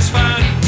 satisfied.